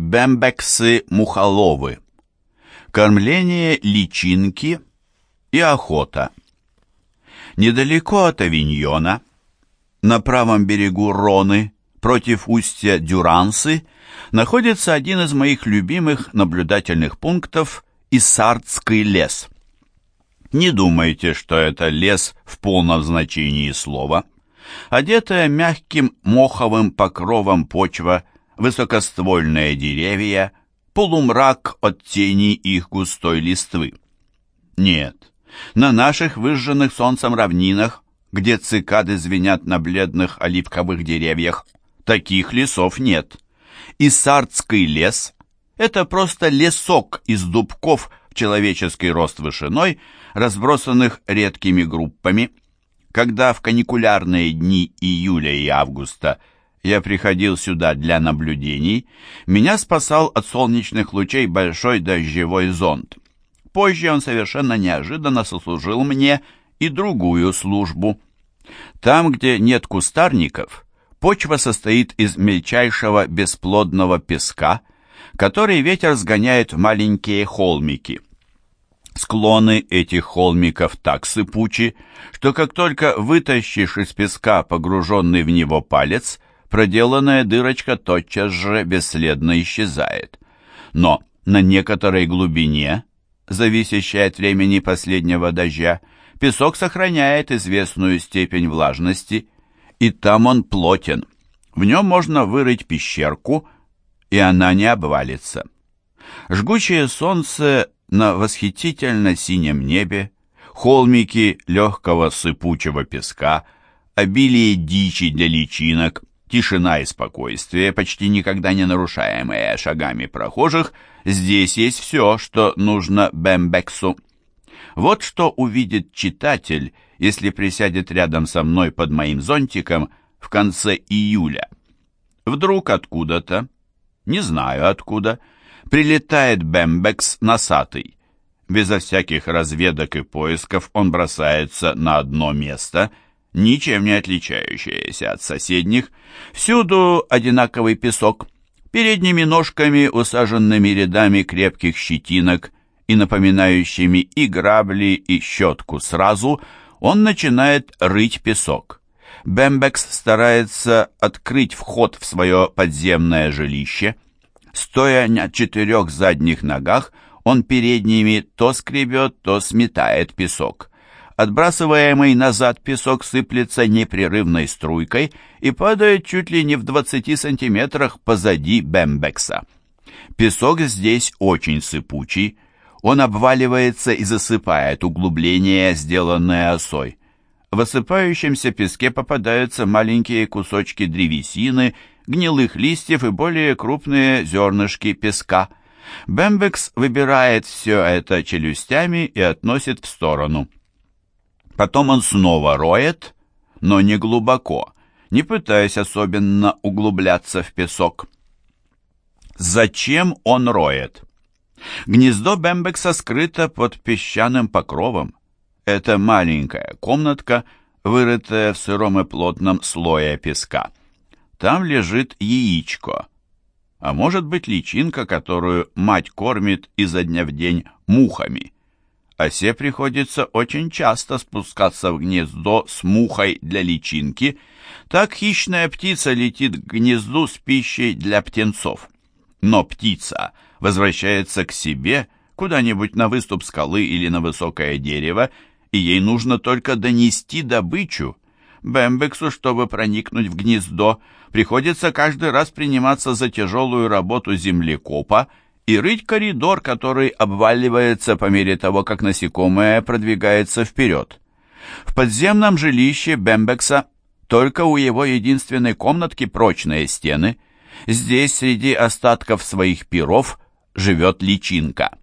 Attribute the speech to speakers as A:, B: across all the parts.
A: Бембексы-мухоловы. Кормление личинки и охота. Недалеко от Авиньона, на правом берегу Роны, против устья Дюрансы, находится один из моих любимых наблюдательных пунктов – Иссардский лес. Не думайте, что это лес в полном значении слова. Одетая мягким моховым покровом почва, высокоствольные деревья, полумрак от тени их густой листвы. Нет, на наших выжженных солнцем равнинах, где цикады звенят на бледных оливковых деревьях, таких лесов нет. Иссардский лес – это просто лесок из дубков в человеческий рост вышиной, разбросанных редкими группами. Когда в каникулярные дни июля и августа я приходил сюда для наблюдений, меня спасал от солнечных лучей большой дождевой зонт. Позже он совершенно неожиданно сослужил мне и другую службу. Там, где нет кустарников, почва состоит из мельчайшего бесплодного песка, который ветер сгоняет в маленькие холмики. Склоны этих холмиков так сыпучи, что как только вытащишь из песка погруженный в него палец, проделанная дырочка тотчас же бесследно исчезает. Но на некоторой глубине зависящей от времени последнего дождя, песок сохраняет известную степень влажности, и там он плотен. В нем можно вырыть пещерку, и она не обвалится. Жгучее солнце на восхитительно синем небе, холмики легкого сыпучего песка, обилие дичи для личинок, тишина и спокойствие, почти никогда не нарушаемые шагами прохожих – Здесь есть все, что нужно Бэмбексу. Вот что увидит читатель, если присядет рядом со мной под моим зонтиком в конце июля. Вдруг откуда-то, не знаю откуда, прилетает Бэмбекс носатый. Безо всяких разведок и поисков он бросается на одно место, ничем не отличающееся от соседних. Всюду одинаковый песок – передними ножками, усаженными рядами крепких щетинок и напоминающими и грабли, и щетку сразу, он начинает рыть песок. Бэмбекс старается открыть вход в свое подземное жилище. Стоя на четырех задних ногах, он передними то скребет, то сметает песок. Отбрасываемый назад песок сыплется непрерывной струйкой и падает чуть ли не в 20 сантиметрах позади Бэмбекса. Песок здесь очень сыпучий, он обваливается и засыпает углубление, сделанное осой. В осыпающемся песке попадаются маленькие кусочки древесины, гнилых листьев и более крупные зернышки песка. Бэмбекс выбирает все это челюстями и относит в сторону. Потом он снова роет, но не глубоко, не пытаясь особенно углубляться в песок. Зачем он роет? Гнездо Бембекса скрыто под песчаным покровом. Это маленькая комнатка, вырытая в сыром и плотном слое песка. Там лежит яичко, а может быть личинка, которую мать кормит изо дня в день мухами. Осе приходится очень часто спускаться в гнездо с мухой для личинки, так хищная птица летит к гнезду с пищей для птенцов. Но птица возвращается к себе куда-нибудь на выступ скалы или на высокое дерево, и ей нужно только донести добычу. Бэмбексу, чтобы проникнуть в гнездо, приходится каждый раз приниматься за тяжелую работу землекопа и рыть коридор, который обваливается по мере того, как насекомое продвигается вперед. В подземном жилище Бембекса только у его единственной комнатки прочные стены. Здесь, среди остатков своих перов, живет личинка.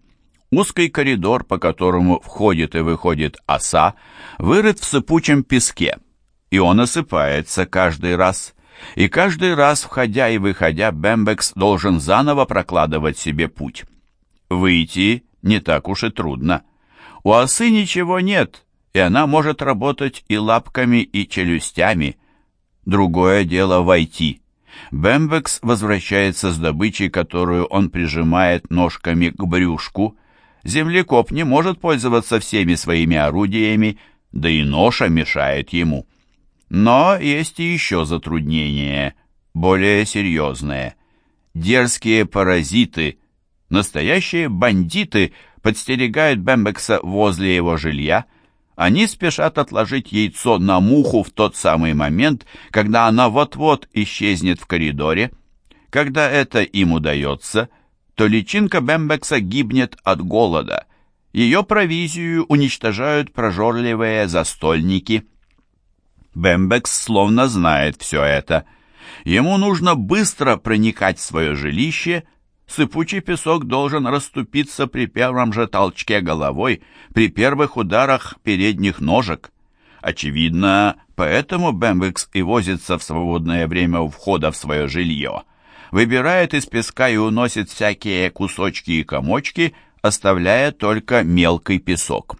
A: Узкий коридор, по которому входит и выходит оса, вырыт в сыпучем песке, и он осыпается каждый раз. И каждый раз, входя и выходя, Бэмбекс должен заново прокладывать себе путь. Выйти не так уж и трудно. У осы ничего нет, и она может работать и лапками, и челюстями. Другое дело войти. Бэмбекс возвращается с добычей, которую он прижимает ножками к брюшку. Землекоп не может пользоваться всеми своими орудиями, да и ноша мешает ему. Но есть и еще затруднения, более серьезные. Дерзкие паразиты, настоящие бандиты подстерегают Бэмбекса возле его жилья – они спешат отложить яйцо на муху в тот самый момент, когда она вот-вот исчезнет в коридоре. Когда это им удается, то личинка Бембекса гибнет от голода. Ее провизию уничтожают прожорливые застольники. Бембекс словно знает все это. Ему нужно быстро проникать в свое жилище – Сыпучий песок должен расступиться при первом же толчке головой, при первых ударах передних ножек. Очевидно, поэтому Бэмбекс и возится в свободное время у входа в свое жилье. Выбирает из песка и уносит всякие кусочки и комочки, оставляя только мелкий песок.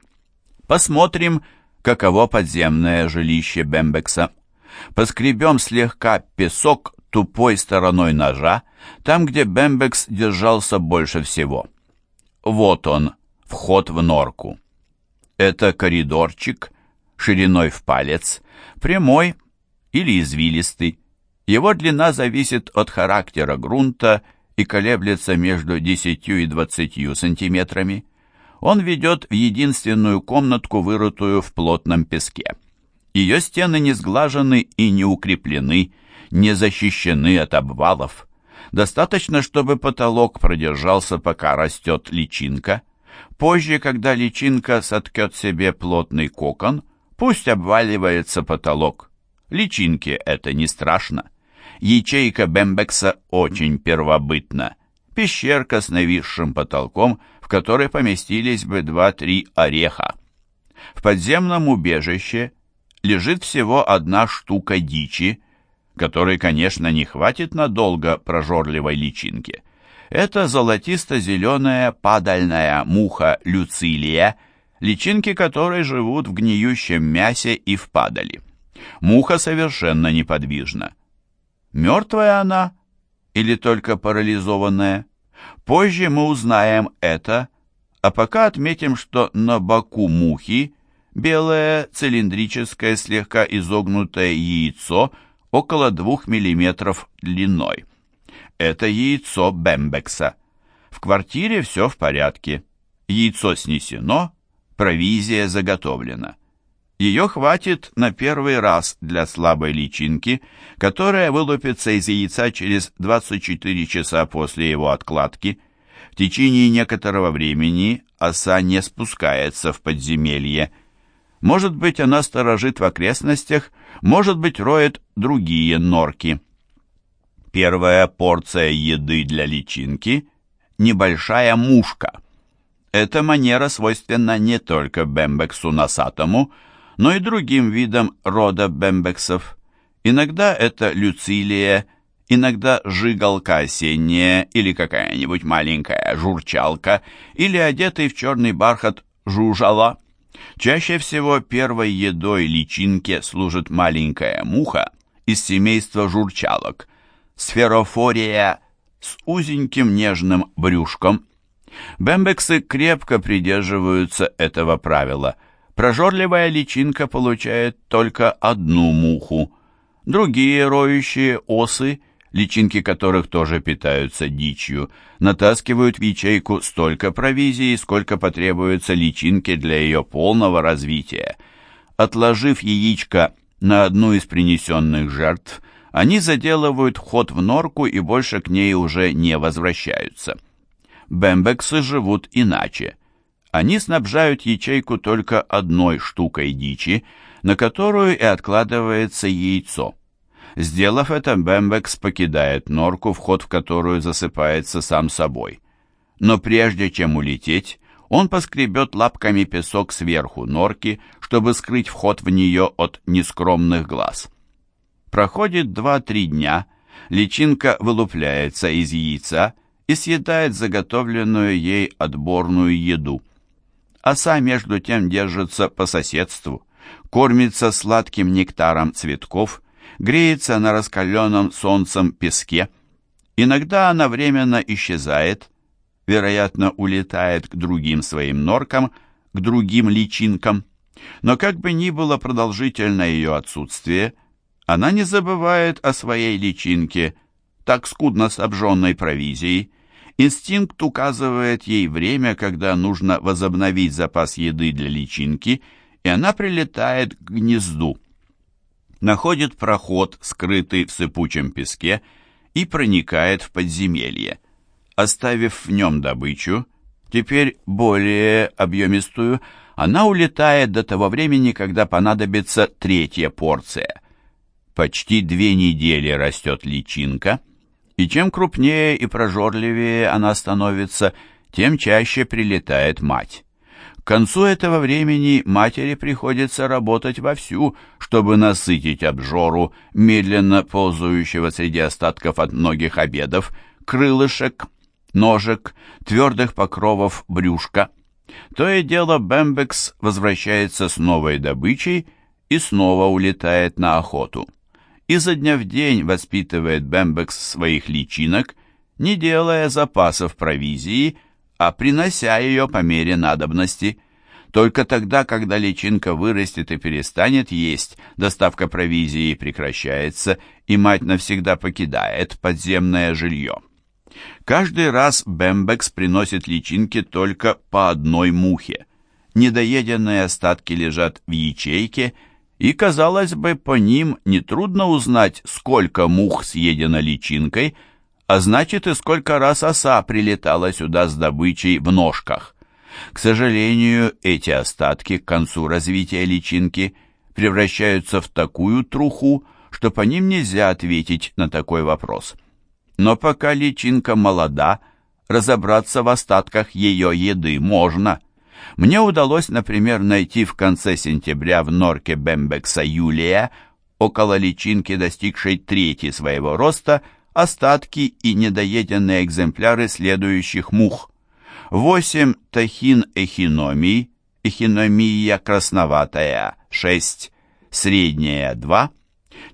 A: Посмотрим, каково подземное жилище Бэмбекса. Поскребем слегка песок тупой стороной ножа, там, где Бэмбекс держался больше всего. Вот он, вход в норку. Это коридорчик, шириной в палец, прямой или извилистый. Его длина зависит от характера грунта и колеблется между 10 и 20 сантиметрами. Он ведет в единственную комнатку, вырытую в плотном песке. Ее стены не сглажены и не укреплены, не защищены от обвалов. Достаточно, чтобы потолок продержался, пока растет личинка. Позже, когда личинка соткет себе плотный кокон, пусть обваливается потолок. Личинке это не страшно. Ячейка Бембекса очень первобытна. Пещерка с нависшим потолком, в которой поместились бы два-три ореха. В подземном убежище лежит всего одна штука дичи, которой, конечно, не хватит надолго прожорливой личинки. Это золотисто-зеленая падальная муха люцилия, личинки которой живут в гниющем мясе и в падали. Муха совершенно неподвижна. Мертвая она или только парализованная? Позже мы узнаем это, а пока отметим, что на боку мухи белое цилиндрическое слегка изогнутое яйцо – около 2 мм длиной. Это яйцо Бембекса. В квартире все в порядке. Яйцо снесено, провизия заготовлена. Ее хватит на первый раз для слабой личинки, которая вылупится из яйца через 24 часа после его откладки. В течение некоторого времени оса не спускается в подземелье. Может быть, она сторожит в окрестностях, может быть, роет другие норки. Первая порция еды для личинки – небольшая мушка. Эта манера свойственна не только бембексу носатому, но и другим видам рода бембексов. Иногда это люцилия, иногда жигалка осенняя или какая-нибудь маленькая журчалка, или одетый в черный бархат жужала – Чаще всего первой едой личинке служит маленькая муха из семейства журчалок, сферофория с узеньким нежным брюшком. Бембексы крепко придерживаются этого правила. Прожорливая личинка получает только одну муху. Другие роющие осы личинки которых тоже питаются дичью, натаскивают в ячейку столько провизии, сколько потребуется личинке для ее полного развития. Отложив яичко на одну из принесенных жертв, они заделывают вход в норку и больше к ней уже не возвращаются. Бэмбексы живут иначе. Они снабжают ячейку только одной штукой дичи, на которую и откладывается яйцо. Сделав это, Бэмбекс покидает норку, вход в которую засыпается сам собой. Но прежде чем улететь, он поскребет лапками песок сверху норки, чтобы скрыть вход в нее от нескромных глаз. Проходит два-три дня, личинка вылупляется из яйца и съедает заготовленную ей отборную еду. Оса между тем держится по соседству, кормится сладким нектаром цветков греется на раскаленном солнцем песке. Иногда она временно исчезает, вероятно, улетает к другим своим норкам, к другим личинкам. Но как бы ни было продолжительно ее отсутствие, она не забывает о своей личинке, так скудно снабженной провизией. Инстинкт указывает ей время, когда нужно возобновить запас еды для личинки, и она прилетает к гнезду. Находит проход, скрытый в сыпучем песке, и проникает в подземелье. Оставив в нем добычу, теперь более объемистую, она улетает до того времени, когда понадобится третья порция. Почти две недели растет личинка, и чем крупнее и прожорливее она становится, тем чаще прилетает мать. К концу этого времени матери приходится работать вовсю, чтобы насытить обжору, медленно ползающего среди остатков от многих обедов, крылышек, ножек, твердых покровов брюшка – то и дело Бэмбекс возвращается с новой добычей и снова улетает на охоту. Изо дня в день воспитывает Бэмбекс своих личинок, не делая запасов провизии, а принося ее по мере надобности. Только тогда, когда личинка вырастет и перестанет есть, доставка провизии прекращается, и мать навсегда покидает подземное жилье. Каждый раз Бэмбекс приносит личинки только по одной мухе. Недоеденные остатки лежат в ячейке, и, казалось бы, по ним нетрудно узнать, сколько мух съедено личинкой, а значит и сколько раз оса прилетала сюда с добычей в ножках. К сожалению, эти остатки к концу развития личинки превращаются в такую труху, что по ним нельзя ответить на такой вопрос – но пока личинка молода, разобраться в остатках ее еды можно. Мне удалось, например, найти в конце сентября в норке Бембекса Юлия, около личинки, достигшей трети своего роста, остатки и недоеденные экземпляры следующих мух. Восемь тахин эхиномий, эхиномия красноватая, шесть, средняя, два,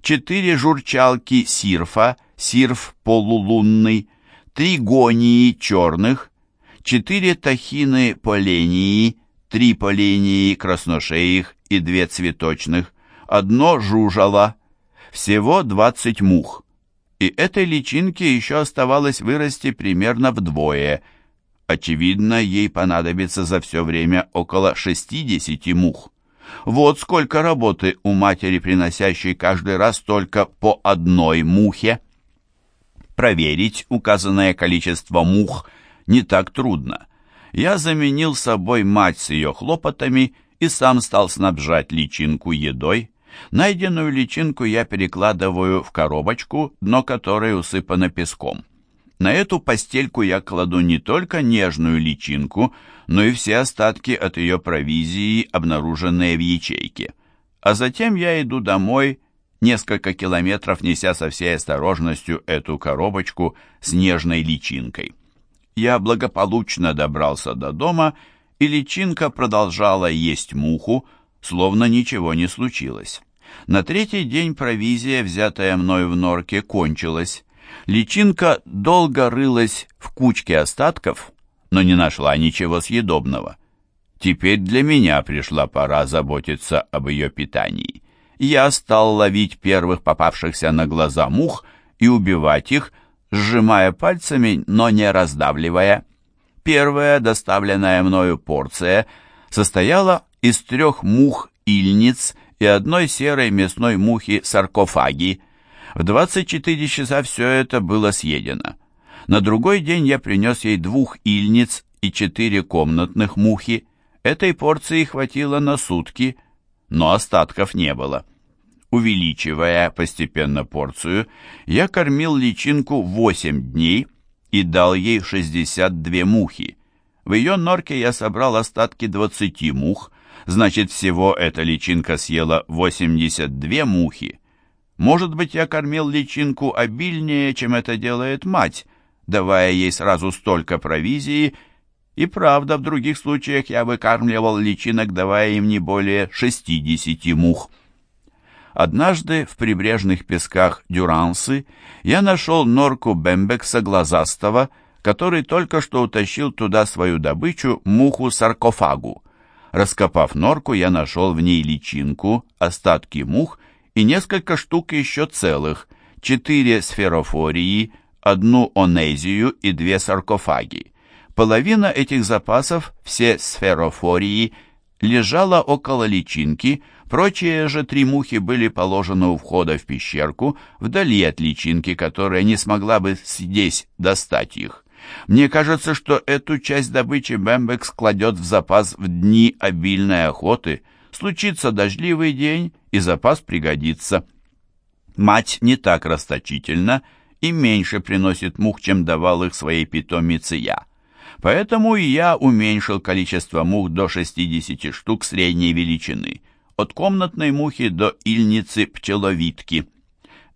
A: четыре журчалки сирфа, сирф полулунный, три гонии черных, четыре тахины полении, три полении красношеих и две цветочных, одно жужало, всего двадцать мух. И этой личинке еще оставалось вырасти примерно вдвое. Очевидно, ей понадобится за все время около шестидесяти мух. Вот сколько работы у матери, приносящей каждый раз только по одной мухе. Проверить указанное количество мух не так трудно. Я заменил собой мать с ее хлопотами и сам стал снабжать личинку едой. Найденную личинку я перекладываю в коробочку, дно которой усыпано песком. На эту постельку я кладу не только нежную личинку, но и все остатки от ее провизии, обнаруженные в ячейке. А затем я иду домой несколько километров неся со всей осторожностью эту коробочку с нежной личинкой. Я благополучно добрался до дома, и личинка продолжала есть муху, словно ничего не случилось. На третий день провизия, взятая мной в норке, кончилась. Личинка долго рылась в кучке остатков, но не нашла ничего съедобного. Теперь для меня пришла пора заботиться об ее питании я стал ловить первых попавшихся на глаза мух и убивать их, сжимая пальцами, но не раздавливая. Первая доставленная мною порция состояла из трех мух-ильниц и одной серой мясной мухи-саркофаги. В 24 часа все это было съедено. На другой день я принес ей двух ильниц и четыре комнатных мухи. Этой порции хватило на сутки, но остатков не было. Увеличивая постепенно порцию, я кормил личинку 8 дней и дал ей 62 мухи. В ее норке я собрал остатки 20 мух, значит, всего эта личинка съела 82 мухи. Может быть, я кормил личинку обильнее, чем это делает мать, давая ей сразу столько провизии, и правда, в других случаях я выкармливал личинок, давая им не более 60 мух. Однажды в прибрежных песках Дюрансы я нашел норку Бембекса глазастого, который только что утащил туда свою добычу муху-саркофагу. Раскопав норку, я нашел в ней личинку, остатки мух и несколько штук еще целых, четыре сферофории, одну онезию и две саркофаги. Половина этих запасов, все сферофории, лежала около личинки, прочие же три мухи были положены у входа в пещерку, вдали от личинки, которая не смогла бы здесь достать их. Мне кажется, что эту часть добычи Бэмбекс кладет в запас в дни обильной охоты. Случится дождливый день, и запас пригодится. Мать не так расточительна и меньше приносит мух, чем давал их своей питомице я. Поэтому и я уменьшил количество мух до 60 штук средней величины, от комнатной мухи до ильницы-пчеловитки.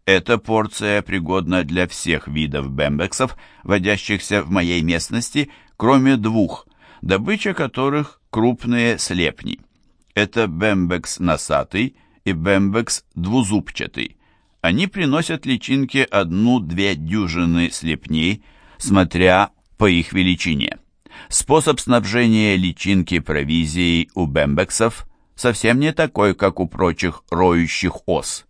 A: Эта порция пригодна для всех видов бембексов, водящихся в моей местности, кроме двух, добыча которых крупные слепни. Это бембекс носатый и бембекс двузубчатый. Они приносят личинке одну-две дюжины слепней, смотря по их величине. Способ снабжения личинки провизией у бембексов совсем не такой, как у прочих роющих ос.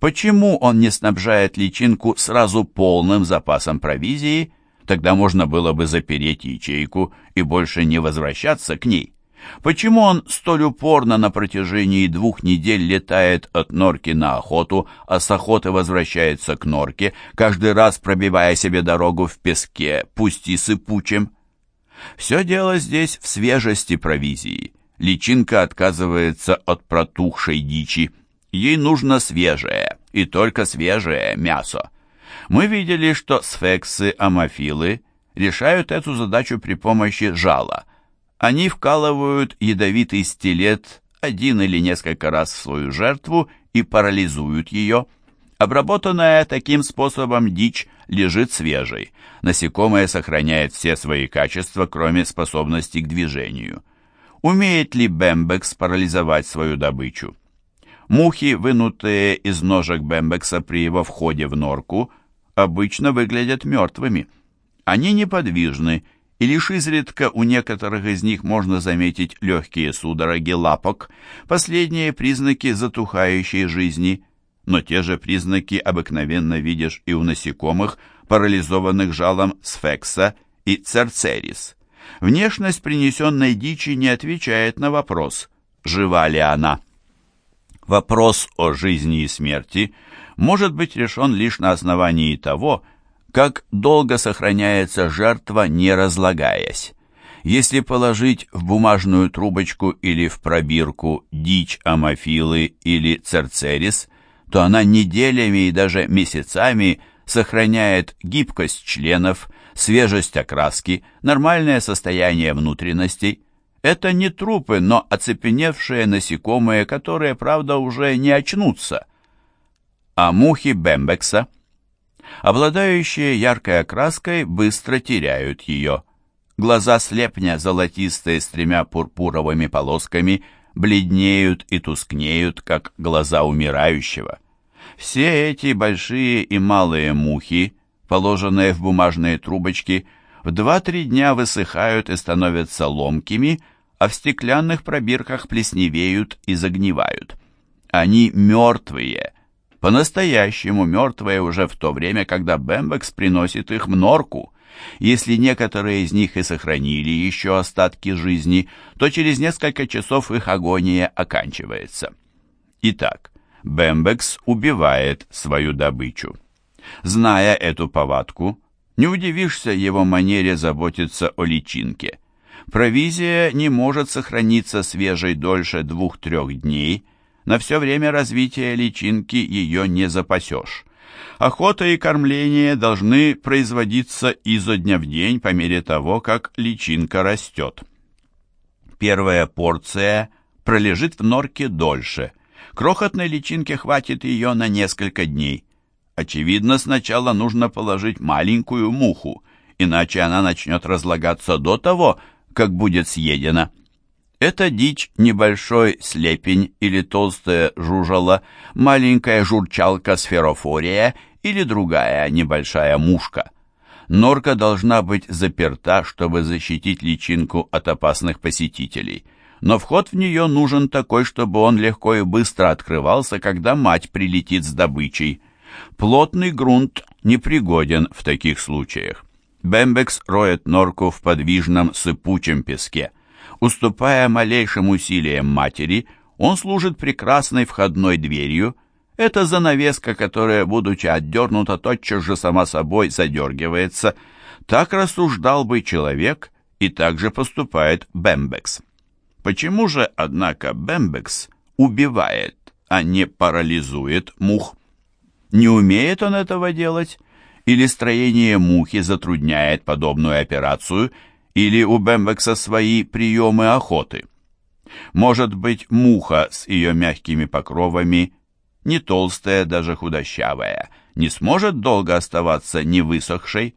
A: Почему он не снабжает личинку сразу полным запасом провизии? Тогда можно было бы запереть ячейку и больше не возвращаться к ней. Почему он столь упорно на протяжении двух недель летает от норки на охоту, а с охоты возвращается к норке, каждый раз пробивая себе дорогу в песке, пусть и сыпучем? Все дело здесь в свежести провизии. Личинка отказывается от протухшей дичи. Ей нужно свежее, и только свежее мясо. Мы видели, что сфексы-амофилы решают эту задачу при помощи жала – они вкалывают ядовитый стилет один или несколько раз в свою жертву и парализуют ее. Обработанная таким способом дичь лежит свежей. Насекомое сохраняет все свои качества, кроме способности к движению. Умеет ли Бембекс парализовать свою добычу? Мухи, вынутые из ножек Бембекса при его входе в норку, обычно выглядят мертвыми. Они неподвижны и лишь изредка у некоторых из них можно заметить легкие судороги лапок, последние признаки затухающей жизни, но те же признаки обыкновенно видишь и у насекомых, парализованных жалом сфекса и церцерис. Внешность принесенной дичи не отвечает на вопрос, жива ли она. Вопрос о жизни и смерти может быть решен лишь на основании того, как долго сохраняется жертва, не разлагаясь. Если положить в бумажную трубочку или в пробирку дичь амофилы или церцерис, то она неделями и даже месяцами сохраняет гибкость членов, свежесть окраски, нормальное состояние внутренностей. Это не трупы, но оцепеневшие насекомые, которые, правда, уже не очнутся. А мухи Бембекса – Обладающие яркой окраской быстро теряют ее. Глаза слепня, золотистые с тремя пурпуровыми полосками, бледнеют и тускнеют, как глаза умирающего. Все эти большие и малые мухи, положенные в бумажные трубочки, в два-три дня высыхают и становятся ломкими, а в стеклянных пробирках плесневеют и загнивают. Они мертвые, по-настоящему мертвые уже в то время, когда Бэмбекс приносит их в норку. Если некоторые из них и сохранили еще остатки жизни, то через несколько часов их агония оканчивается. Итак, Бэмбекс убивает свою добычу. Зная эту повадку, не удивишься его манере заботиться о личинке. Провизия не может сохраниться свежей дольше двух-трех дней, на все время развития личинки ее не запасешь. Охота и кормление должны производиться изо дня в день по мере того, как личинка растет. Первая порция пролежит в норке дольше. Крохотной личинке хватит ее на несколько дней. Очевидно, сначала нужно положить маленькую муху, иначе она начнет разлагаться до того, как будет съедена. Это дичь небольшой слепень или толстая жужела, маленькая журчалка сферофория или другая небольшая мушка. Норка должна быть заперта, чтобы защитить личинку от опасных посетителей. Но вход в нее нужен такой, чтобы он легко и быстро открывался, когда мать прилетит с добычей. Плотный грунт непригоден в таких случаях. Бембекс роет норку в подвижном сыпучем песке. Уступая малейшим усилиям матери, он служит прекрасной входной дверью. Это занавеска, которая, будучи отдернута, тотчас же сама собой задергивается. Так рассуждал бы человек, и так же поступает Бембекс. Почему же, однако, Бембекс убивает, а не парализует мух? Не умеет он этого делать? Или строение мухи затрудняет подобную операцию, или у Бембекса свои приемы охоты. Может быть, муха с ее мягкими покровами, не толстая, даже худощавая, не сможет долго оставаться невысохшей?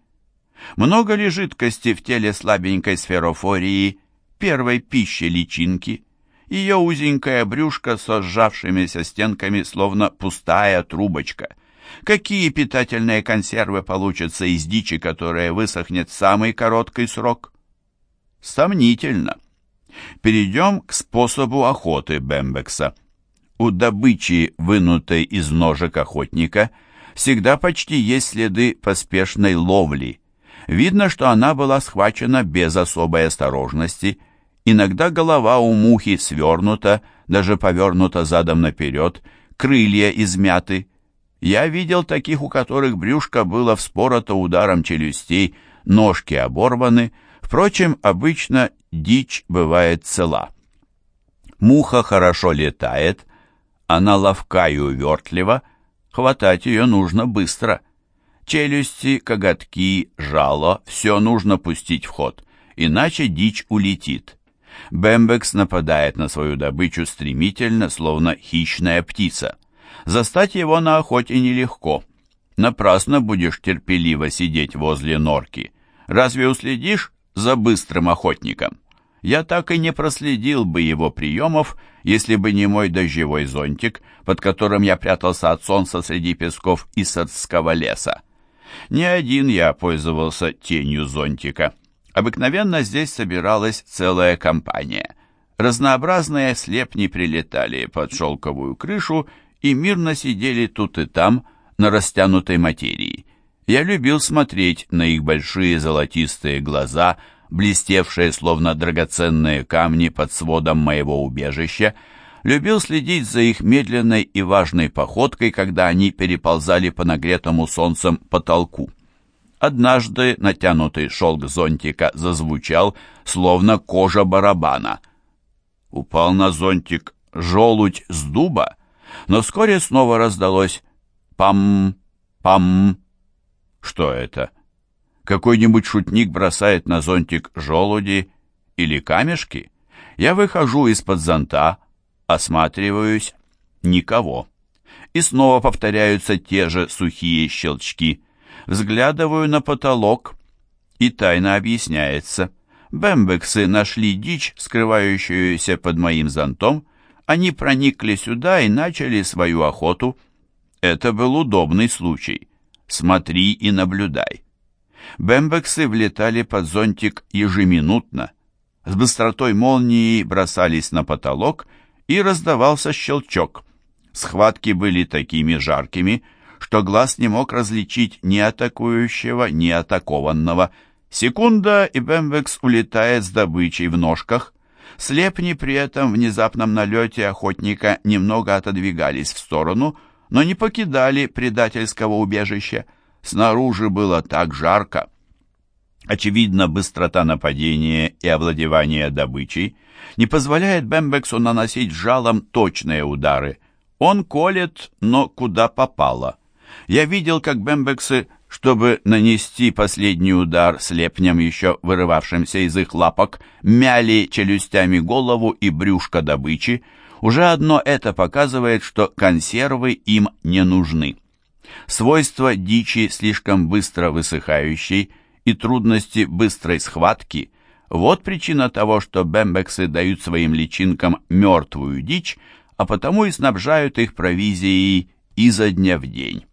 A: Много ли жидкости в теле слабенькой сферофории, первой пищи личинки? Ее узенькая брюшко со сжавшимися стенками, словно пустая трубочка – Какие питательные консервы получатся из дичи, которая высохнет в самый короткий срок? Сомнительно. Перейдем к способу охоты Бембекса. У добычи, вынутой из ножек охотника, всегда почти есть следы поспешной ловли. Видно, что она была схвачена без особой осторожности. Иногда голова у мухи свернута, даже повернута задом наперед, крылья измяты. Я видел таких, у которых брюшко было вспорото ударом челюстей, ножки оборваны. Впрочем, обычно дичь бывает цела. Муха хорошо летает, она ловка и увертлива, хватать ее нужно быстро. Челюсти, коготки, жало — все нужно пустить в ход, иначе дичь улетит. Бембекс нападает на свою добычу стремительно, словно хищная птица. Застать его на охоте нелегко. Напрасно будешь терпеливо сидеть возле норки. Разве уследишь за быстрым охотником? Я так и не проследил бы его приемов, если бы не мой дождевой зонтик, под которым я прятался от солнца среди песков Исадского леса. Не один я пользовался тенью зонтика. Обыкновенно здесь собиралась целая компания. Разнообразные слепни прилетали под шелковую крышу и мирно сидели тут и там на растянутой материи. Я любил смотреть на их большие золотистые глаза, блестевшие словно драгоценные камни под сводом моего убежища, любил следить за их медленной и важной походкой, когда они переползали по нагретому солнцем потолку. Однажды натянутый шелк зонтика зазвучал, словно кожа барабана. Упал на зонтик желудь с дуба, но вскоре снова раздалось «пам-пам». Что это? Какой-нибудь шутник бросает на зонтик желуди или камешки? Я выхожу из-под зонта, осматриваюсь, никого. И снова повторяются те же сухие щелчки. Взглядываю на потолок, и тайна объясняется. Бэмбексы нашли дичь, скрывающуюся под моим зонтом, они проникли сюда и начали свою охоту. Это был удобный случай. Смотри и наблюдай. Бэмбексы влетали под зонтик ежеминутно. С быстротой молнии бросались на потолок, и раздавался щелчок. Схватки были такими жаркими, что глаз не мог различить ни атакующего, ни атакованного. Секунда, и Бэмбекс улетает с добычей в ножках. Слепни при этом внезапном налете охотника немного отодвигались в сторону, но не покидали предательского убежища. Снаружи было так жарко. Очевидно, быстрота нападения и овладевания добычей не позволяет Бэмбексу наносить жалом точные удары. Он колет, но куда попало. Я видел, как Бэмбексы чтобы нанести последний удар слепням, еще вырывавшимся из их лапок, мяли челюстями голову и брюшко добычи, уже одно это показывает, что консервы им не нужны. Свойства дичи слишком быстро высыхающей и трудности быстрой схватки Вот причина того, что бембексы дают своим личинкам мертвую дичь, а потому и снабжают их провизией изо дня в день.